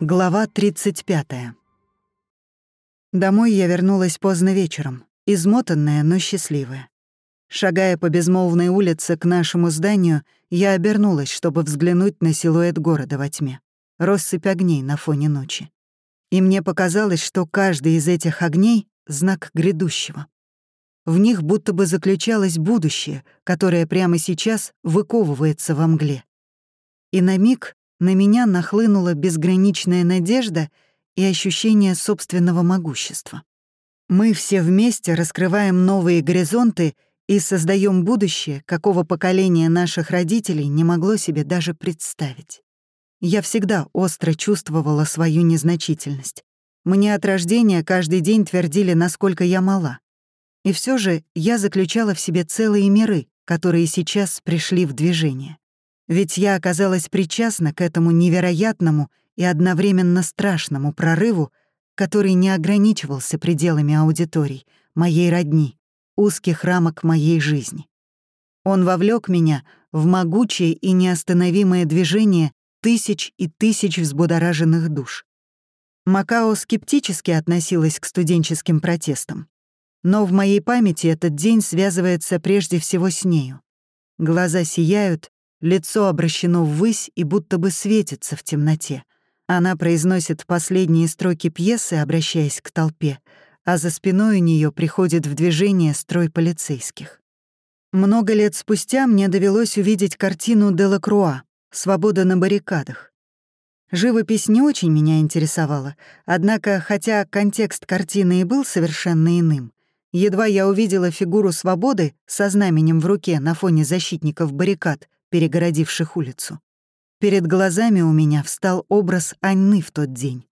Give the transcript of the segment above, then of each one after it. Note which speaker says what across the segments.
Speaker 1: Глава 35. Домой я вернулась поздно вечером, измотанная, но счастливая. Шагая по безмолвной улице к нашему зданию, я обернулась, чтобы взглянуть на силуэт города во тьме. Россыпь огней на фоне ночи. И мне показалось, что каждый из этих огней — знак грядущего. В них будто бы заключалось будущее, которое прямо сейчас выковывается во мгле. И на миг на меня нахлынула безграничная надежда и ощущение собственного могущества. Мы все вместе раскрываем новые горизонты и создаем будущее, какого поколения наших родителей не могло себе даже представить. Я всегда остро чувствовала свою незначительность. Мне от рождения каждый день твердили, насколько я мала. И все же я заключала в себе целые миры, которые сейчас пришли в движение. Ведь я оказалась причастна к этому невероятному и одновременно страшному прорыву, который не ограничивался пределами аудиторий, моей родни, узких рамок моей жизни. Он вовлек меня в могучее и неостановимое движение тысяч и тысяч взбудораженных душ. Макао скептически относилась к студенческим протестам. Но в моей памяти этот день связывается прежде всего с нею. Глаза сияют, Лицо обращено ввысь и будто бы светится в темноте. Она произносит последние строки пьесы, обращаясь к толпе, а за спиной у нее приходит в движение строй полицейских. Много лет спустя мне довелось увидеть картину Делакруа «Свобода на баррикадах». Живопись не очень меня интересовала, однако, хотя контекст картины и был совершенно иным, едва я увидела фигуру свободы со знаменем в руке на фоне защитников баррикад, перегородивших улицу. Перед глазами у меня встал образ Анны в тот день,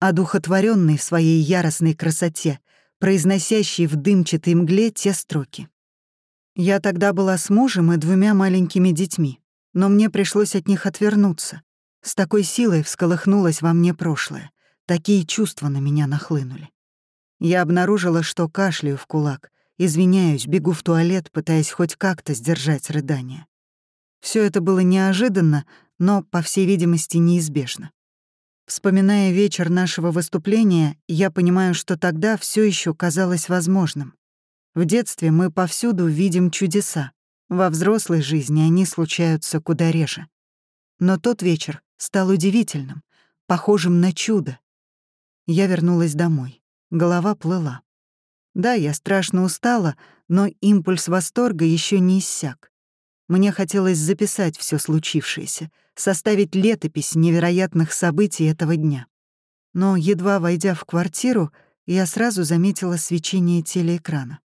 Speaker 1: одухотворенный в своей яростной красоте, произносящий в дымчатой мгле те строки. Я тогда была с мужем и двумя маленькими детьми, но мне пришлось от них отвернуться. С такой силой всколыхнулось во мне прошлое, такие чувства на меня нахлынули. Я обнаружила, что кашляю в кулак, извиняюсь, бегу в туалет, пытаясь хоть как-то сдержать рыдание. Все это было неожиданно, но, по всей видимости, неизбежно. Вспоминая вечер нашего выступления, я понимаю, что тогда все еще казалось возможным. В детстве мы повсюду видим чудеса. Во взрослой жизни они случаются куда реже. Но тот вечер стал удивительным, похожим на чудо. Я вернулась домой. Голова плыла. Да, я страшно устала, но импульс восторга еще не иссяк. Мне хотелось записать все случившееся, составить летопись невероятных событий этого дня. Но, едва войдя в квартиру, я сразу заметила свечение телеэкрана.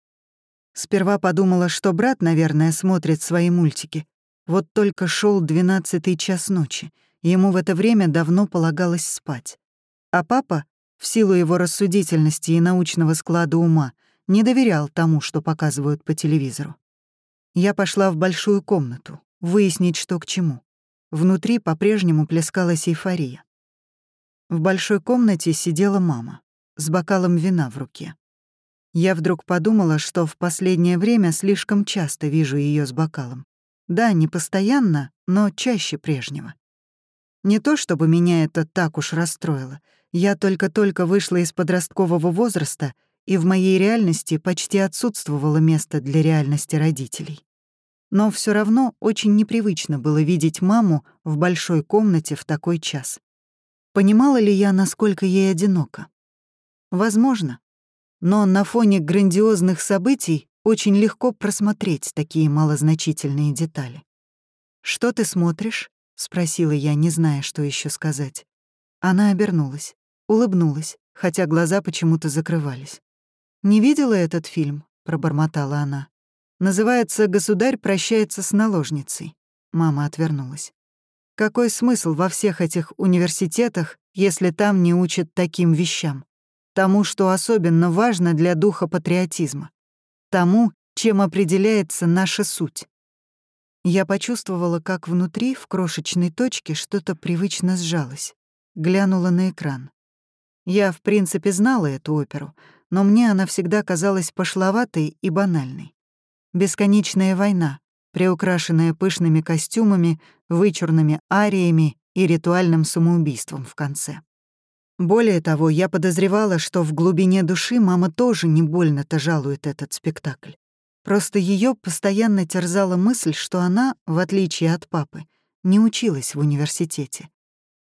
Speaker 1: Сперва подумала, что брат, наверное, смотрит свои мультики. Вот только шел двенадцатый час ночи, ему в это время давно полагалось спать. А папа, в силу его рассудительности и научного склада ума, не доверял тому, что показывают по телевизору. Я пошла в большую комнату, выяснить, что к чему. Внутри по-прежнему плескалась эйфория. В большой комнате сидела мама с бокалом вина в руке. Я вдруг подумала, что в последнее время слишком часто вижу ее с бокалом. Да, не постоянно, но чаще прежнего. Не то чтобы меня это так уж расстроило. Я только-только вышла из подросткового возраста, и в моей реальности почти отсутствовало место для реальности родителей. Но все равно очень непривычно было видеть маму в большой комнате в такой час. Понимала ли я, насколько ей одиноко? Возможно. Но на фоне грандиозных событий очень легко просмотреть такие малозначительные детали. «Что ты смотришь?» — спросила я, не зная, что еще сказать. Она обернулась, улыбнулась, хотя глаза почему-то закрывались. «Не видела этот фильм?» — пробормотала она. Называется «Государь прощается с наложницей». Мама отвернулась. Какой смысл во всех этих университетах, если там не учат таким вещам? Тому, что особенно важно для духа патриотизма. Тому, чем определяется наша суть. Я почувствовала, как внутри, в крошечной точке, что-то привычно сжалось. Глянула на экран. Я, в принципе, знала эту оперу, но мне она всегда казалась пошловатой и банальной. Бесконечная война, приукрашенная пышными костюмами, вычурными ариями и ритуальным самоубийством в конце. Более того, я подозревала, что в глубине души мама тоже не больно-то жалует этот спектакль. Просто ее постоянно терзала мысль, что она, в отличие от папы, не училась в университете.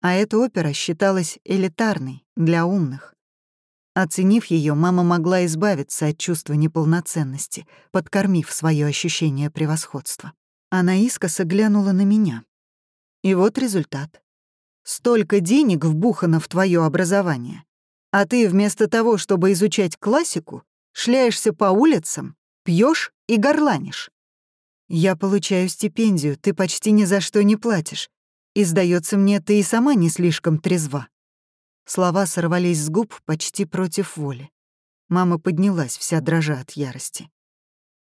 Speaker 1: А эта опера считалась элитарной, для умных. Оценив ее, мама могла избавиться от чувства неполноценности, подкормив свое ощущение превосходства. Она искоса глянула на меня. И вот результат. Столько денег вбухано в твое образование. А ты вместо того, чтобы изучать классику, шляешься по улицам, пьешь и горланишь. Я получаю стипендию, ты почти ни за что не платишь. И, сдается мне, ты и сама не слишком трезва. Слова сорвались с губ почти против воли. Мама поднялась, вся дрожа от ярости.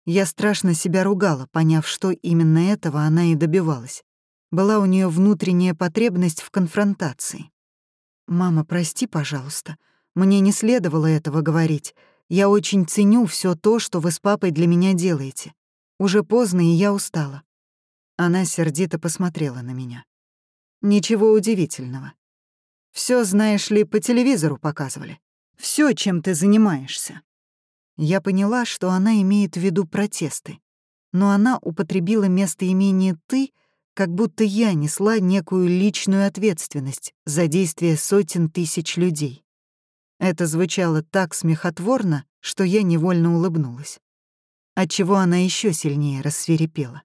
Speaker 1: Я страшно себя ругала, поняв, что именно этого она и добивалась. Была у нее внутренняя потребность в конфронтации. «Мама, прости, пожалуйста. Мне не следовало этого говорить. Я очень ценю все то, что вы с папой для меня делаете. Уже поздно, и я устала». Она сердито посмотрела на меня. «Ничего удивительного. Все, знаешь ли, по телевизору показывали. Все, чем ты занимаешься. Я поняла, что она имеет в виду протесты. Но она употребила местоимение «ты», как будто я несла некую личную ответственность за действия сотен тысяч людей. Это звучало так смехотворно, что я невольно улыбнулась. Отчего она еще сильнее рассверепела.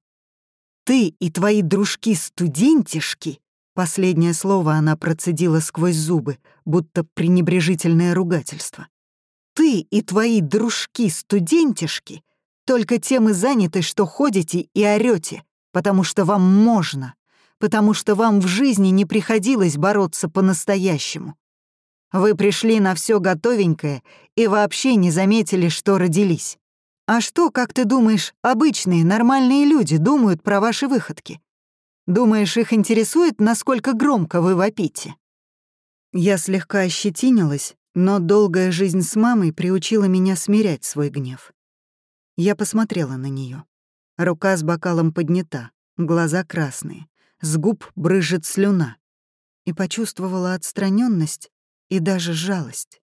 Speaker 1: «Ты и твои дружки-студентишки Последнее слово она процедила сквозь зубы, будто пренебрежительное ругательство. «Ты и твои дружки-студентишки только тем и заняты, что ходите и орёте, потому что вам можно, потому что вам в жизни не приходилось бороться по-настоящему. Вы пришли на все готовенькое и вообще не заметили, что родились. А что, как ты думаешь, обычные, нормальные люди думают про ваши выходки? Думаешь, их интересует, насколько громко вы вопите?» Я слегка ощетинилась, но долгая жизнь с мамой приучила меня смирять свой гнев. Я посмотрела на нее. Рука с бокалом поднята, глаза красные, с губ брызжет слюна. И почувствовала отстраненность и даже жалость.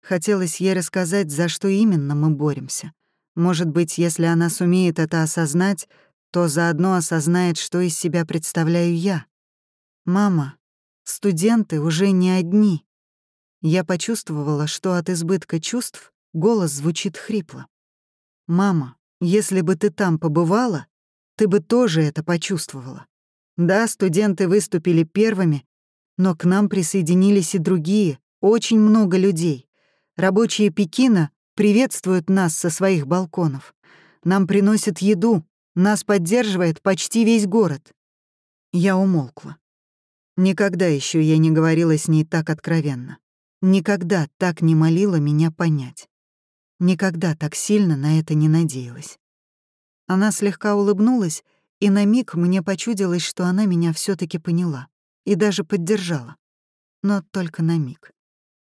Speaker 1: Хотелось ей рассказать, за что именно мы боремся. Может быть, если она сумеет это осознать, то заодно осознает, что из себя представляю я. Мама, студенты уже не одни. Я почувствовала, что от избытка чувств голос звучит хрипло. «Мама, если бы ты там побывала, ты бы тоже это почувствовала. Да, студенты выступили первыми, но к нам присоединились и другие, очень много людей. Рабочие Пекина приветствуют нас со своих балконов. Нам приносят еду, нас поддерживает почти весь город. Я умолкла. Никогда еще я не говорила с ней так откровенно. Никогда так не молила меня понять. Никогда так сильно на это не надеялась. Она слегка улыбнулась, и на миг мне почудилось, что она меня все таки поняла и даже поддержала. Но только на миг.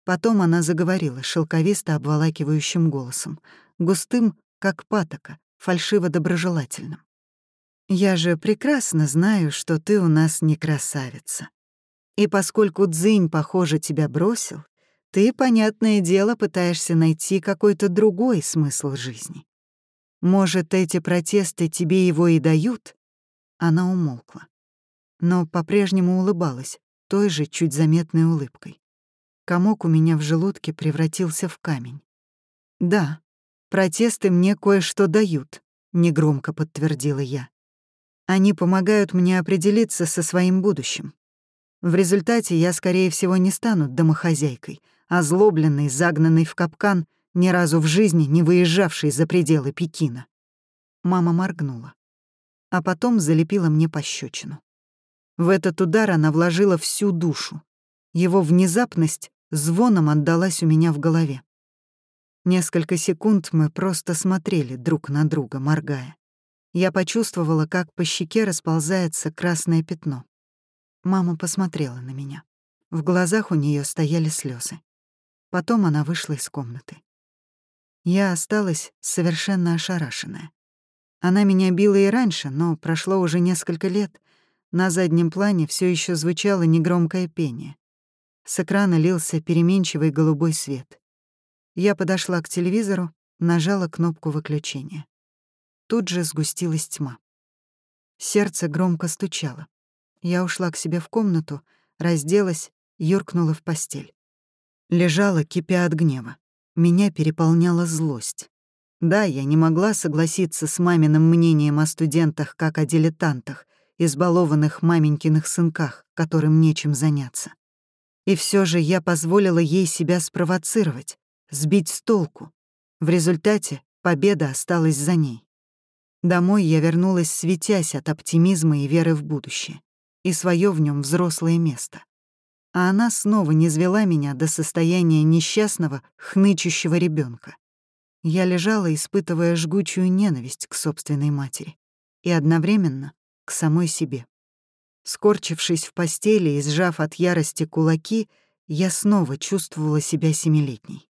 Speaker 1: Потом она заговорила шелковисто обволакивающим голосом, густым, как патока, фальшиво-доброжелательным. «Я же прекрасно знаю, что ты у нас не красавица. И поскольку Дзинь, похоже, тебя бросил, ты, понятное дело, пытаешься найти какой-то другой смысл жизни. Может, эти протесты тебе его и дают?» Она умолкла, но по-прежнему улыбалась, той же чуть заметной улыбкой. Комок у меня в желудке превратился в камень. «Да, Протесты мне кое-что дают, негромко подтвердила я. Они помогают мне определиться со своим будущим. В результате я, скорее всего, не стану домохозяйкой, злобленной, загнанной в капкан, ни разу в жизни не выезжавшей за пределы Пекина. Мама моргнула, а потом залепила мне пощечину. В этот удар она вложила всю душу. Его внезапность звоном отдалась у меня в голове. Несколько секунд мы просто смотрели друг на друга, моргая. Я почувствовала, как по щеке расползается красное пятно. Мама посмотрела на меня. В глазах у нее стояли слезы. Потом она вышла из комнаты. Я осталась совершенно ошарашенная. Она меня била и раньше, но прошло уже несколько лет. На заднем плане все еще звучало негромкое пение. С экрана лился переменчивый голубой свет. Я подошла к телевизору, нажала кнопку выключения. Тут же сгустилась тьма. Сердце громко стучало. Я ушла к себе в комнату, разделась, юркнула в постель. Лежала, кипя от гнева. Меня переполняла злость. Да, я не могла согласиться с маминым мнением о студентах как о дилетантах, избалованных маменькиных сынках, которым нечем заняться. И все же я позволила ей себя спровоцировать, сбить с толку. В результате победа осталась за ней. Домой я вернулась, светясь от оптимизма и веры в будущее, и свое в нем взрослое место. А она снова не звела меня до состояния несчастного, хнычущего ребенка. Я лежала, испытывая жгучую ненависть к собственной матери и одновременно к самой себе. Скорчившись в постели и сжав от ярости кулаки, я снова чувствовала себя семилетней.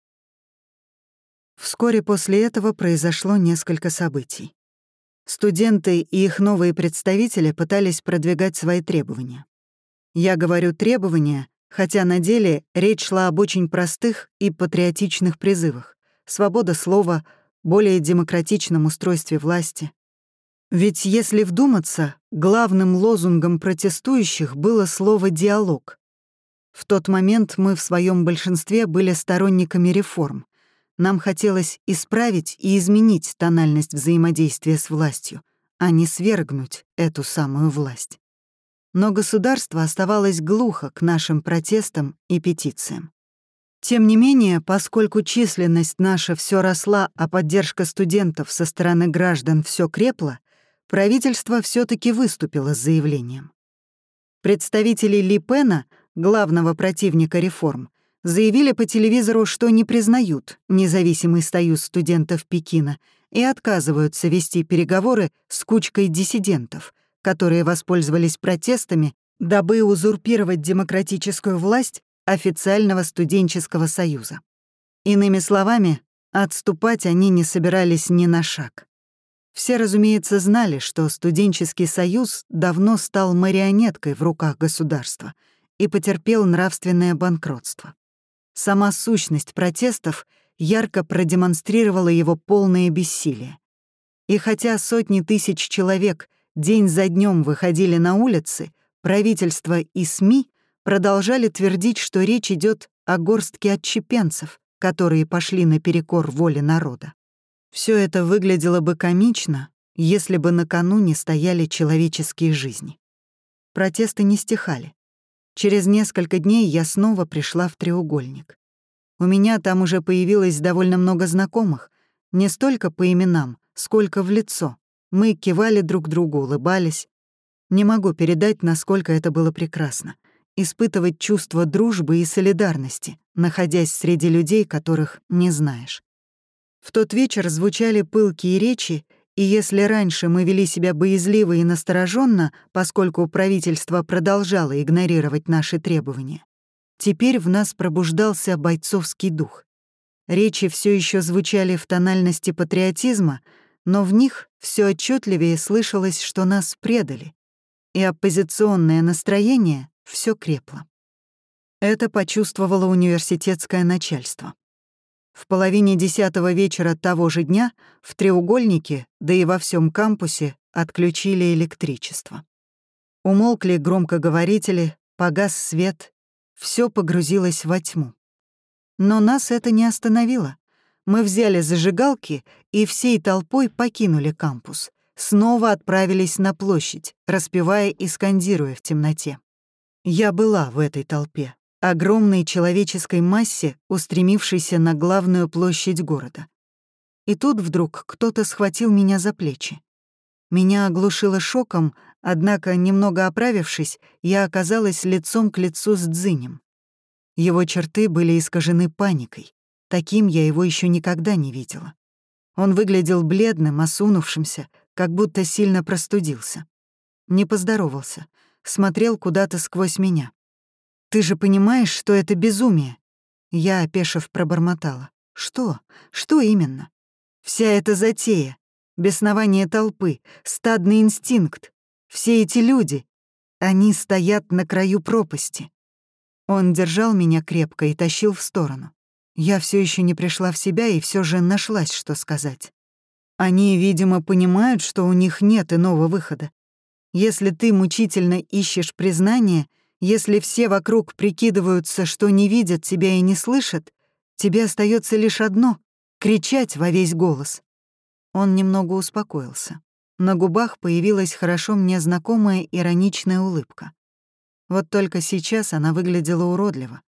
Speaker 1: Вскоре после этого произошло несколько событий. Студенты и их новые представители пытались продвигать свои требования. Я говорю «требования», хотя на деле речь шла об очень простых и патриотичных призывах. Свобода слова, более демократичном устройстве власти. Ведь если вдуматься, главным лозунгом протестующих было слово «диалог». В тот момент мы в своем большинстве были сторонниками реформ, нам хотелось исправить и изменить тональность взаимодействия с властью, а не свергнуть эту самую власть. Но государство оставалось глухо к нашим протестам и петициям. Тем не менее, поскольку численность наша все росла, а поддержка студентов со стороны граждан все крепла, правительство все таки выступило с заявлением. Представители Ли Пена, главного противника реформ, заявили по телевизору, что не признают независимый союз студентов Пекина и отказываются вести переговоры с кучкой диссидентов, которые воспользовались протестами, дабы узурпировать демократическую власть официального студенческого союза. Иными словами, отступать они не собирались ни на шаг. Все, разумеется, знали, что студенческий союз давно стал марионеткой в руках государства и потерпел нравственное банкротство. Сама сущность протестов ярко продемонстрировала его полное бессилие. И хотя сотни тысяч человек день за днем выходили на улицы, правительство и СМИ продолжали твердить, что речь идет о горстке отчепенцев, которые пошли наперекор воле народа. Все это выглядело бы комично, если бы накануне стояли человеческие жизни. Протесты не стихали. Через несколько дней я снова пришла в треугольник. У меня там уже появилось довольно много знакомых, не столько по именам, сколько в лицо. Мы кивали друг другу, улыбались. Не могу передать, насколько это было прекрасно. Испытывать чувство дружбы и солидарности, находясь среди людей, которых не знаешь. В тот вечер звучали пылкие речи, и если раньше мы вели себя боязливо и настороженно, поскольку правительство продолжало игнорировать наши требования, теперь в нас пробуждался бойцовский дух. Речи все еще звучали в тональности патриотизма, но в них все отчетливее слышалось, что нас предали, и оппозиционное настроение все крепло. Это почувствовало университетское начальство. В половине десятого вечера того же дня в треугольнике, да и во всем кампусе, отключили электричество. Умолкли громкоговорители, погас свет, все погрузилось во тьму. Но нас это не остановило. Мы взяли зажигалки и всей толпой покинули кампус. Снова отправились на площадь, распевая и скандируя в темноте. Я была в этой толпе огромной человеческой массе, устремившейся на главную площадь города. И тут вдруг кто-то схватил меня за плечи. Меня оглушило шоком, однако, немного оправившись, я оказалась лицом к лицу с Дзинем. Его черты были искажены паникой. Таким я его еще никогда не видела. Он выглядел бледным, осунувшимся, как будто сильно простудился. Не поздоровался, смотрел куда-то сквозь меня. «Ты же понимаешь, что это безумие?» Я, опешив, пробормотала. Что? Что именно? Вся эта затея, беснование толпы, стадный инстинкт, все эти люди, они стоят на краю пропасти. Он держал меня крепко и тащил в сторону. Я все еще не пришла в себя и все же нашлась, что сказать. Они, видимо, понимают, что у них нет иного выхода. Если ты мучительно ищешь признания, если все вокруг прикидываются, что не видят тебя и не слышат, тебе остается лишь одно — кричать во весь голос. Он немного успокоился. На губах появилась хорошо мне знакомая ироничная улыбка. Вот только сейчас она выглядела уродливо.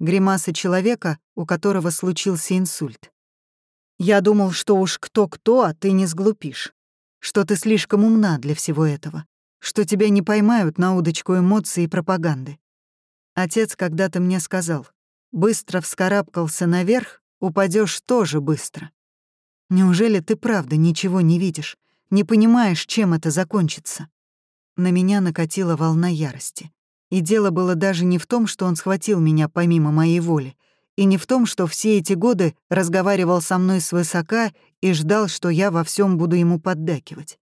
Speaker 1: Гримаса человека, у которого случился инсульт. Я думал, что уж кто-кто, а ты не сглупишь. Что ты слишком умна для всего этого. Что тебя не поймают на удочку эмоций и пропаганды. Отец когда-то мне сказал, быстро вскарабкался наверх, упадешь тоже быстро. Неужели ты правда ничего не видишь, не понимаешь, чем это закончится? На меня накатила волна ярости. И дело было даже не в том, что он схватил меня помимо моей воли, и не в том, что все эти годы разговаривал со мной свысока и ждал, что я во всем буду ему поддакивать.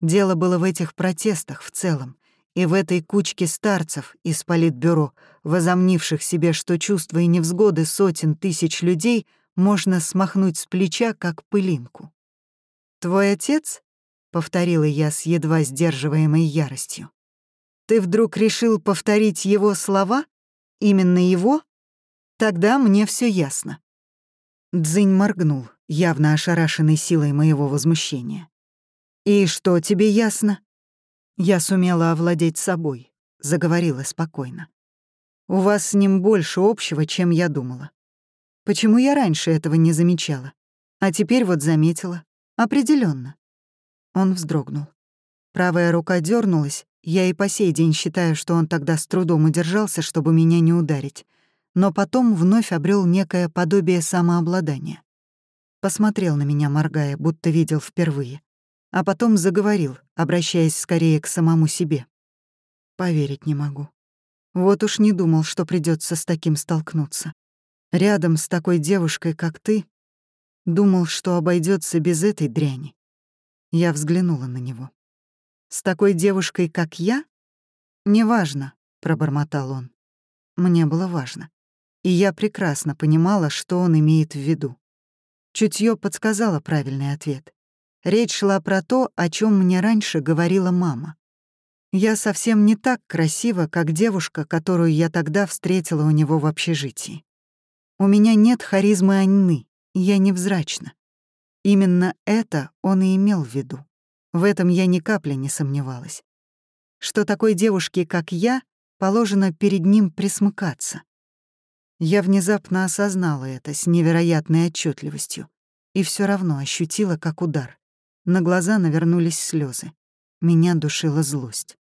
Speaker 1: Дело было в этих протестах в целом, и в этой кучке старцев из политбюро, возомнивших себе, что чувства и невзгоды сотен тысяч людей можно смахнуть с плеча, как пылинку. «Твой отец?» — повторила я с едва сдерживаемой яростью. «Ты вдруг решил повторить его слова? Именно его?» Тогда мне все ясно. Дзынь моргнул, явно ошарашенный силой моего возмущения. «И что тебе ясно?» Я сумела овладеть собой, заговорила спокойно. «У вас с ним больше общего, чем я думала. Почему я раньше этого не замечала? А теперь вот заметила. определенно. Он вздрогнул. Правая рука дернулась, я и по сей день считаю, что он тогда с трудом удержался, чтобы меня не ударить но потом вновь обрел некое подобие самообладания. Посмотрел на меня, моргая, будто видел впервые, а потом заговорил, обращаясь скорее к самому себе. Поверить не могу. Вот уж не думал, что придется с таким столкнуться. Рядом с такой девушкой, как ты, думал, что обойдется без этой дряни. Я взглянула на него. «С такой девушкой, как я?» «Неважно», — пробормотал он. Мне было важно и я прекрасно понимала, что он имеет в виду. Чутье подсказало правильный ответ. Речь шла про то, о чем мне раньше говорила мама. Я совсем не так красива, как девушка, которую я тогда встретила у него в общежитии. У меня нет харизмы Анны, я невзрачна. Именно это он и имел в виду. В этом я ни капли не сомневалась. Что такой девушке, как я, положено перед ним присмыкаться. Я внезапно осознала это с невероятной отчетливостью и все равно ощутила как удар. На глаза навернулись слезы. Меня душила злость.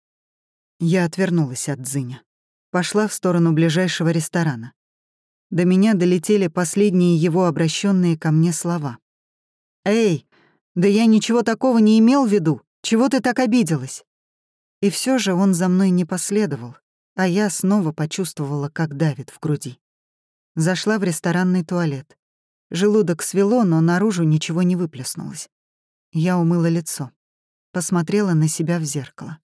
Speaker 1: Я отвернулась от Дзыня. Пошла в сторону ближайшего ресторана. До меня долетели последние его обращенные ко мне слова. «Эй, да я ничего такого не имел в виду. Чего ты так обиделась?» И все же он за мной не последовал, а я снова почувствовала, как давит в груди. Зашла в ресторанный туалет. Желудок свело, но наружу ничего не выплеснулось. Я умыла лицо. Посмотрела на себя в зеркало.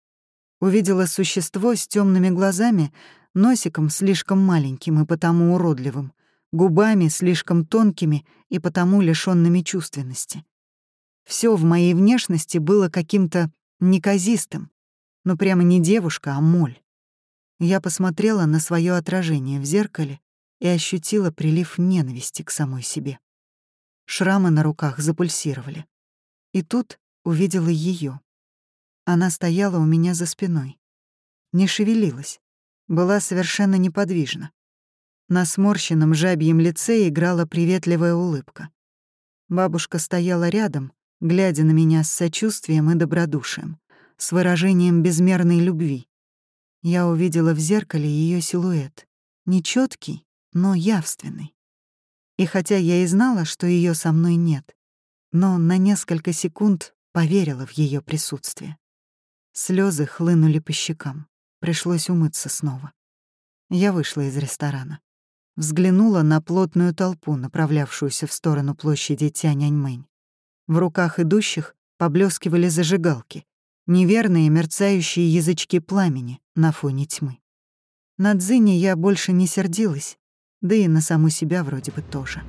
Speaker 1: Увидела существо с темными глазами, носиком слишком маленьким и потому уродливым, губами слишком тонкими и потому лишенными чувственности. Все в моей внешности было каким-то неказистым, но прямо не девушка, а моль. Я посмотрела на свое отражение в зеркале и ощутила прилив ненависти к самой себе. Шрамы на руках запульсировали. И тут увидела ее. Она стояла у меня за спиной. Не шевелилась, была совершенно неподвижна. На сморщенном жабьем лице играла приветливая улыбка. Бабушка стояла рядом, глядя на меня с сочувствием и добродушием, с выражением безмерной любви. Я увидела в зеркале ее силуэт, нечеткий, но явственный. И хотя я и знала, что ее со мной нет, но на несколько секунд поверила в ее присутствие. Слезы хлынули по щекам. Пришлось умыться снова. Я вышла из ресторана. взглянула на плотную толпу, направлявшуюся в сторону площади Тяньаньмэнь. В руках идущих поблескивали зажигалки, неверные мерцающие язычки пламени на фоне тьмы. На Дзине я больше не сердилась, да и на саму себя вроде бы тоже.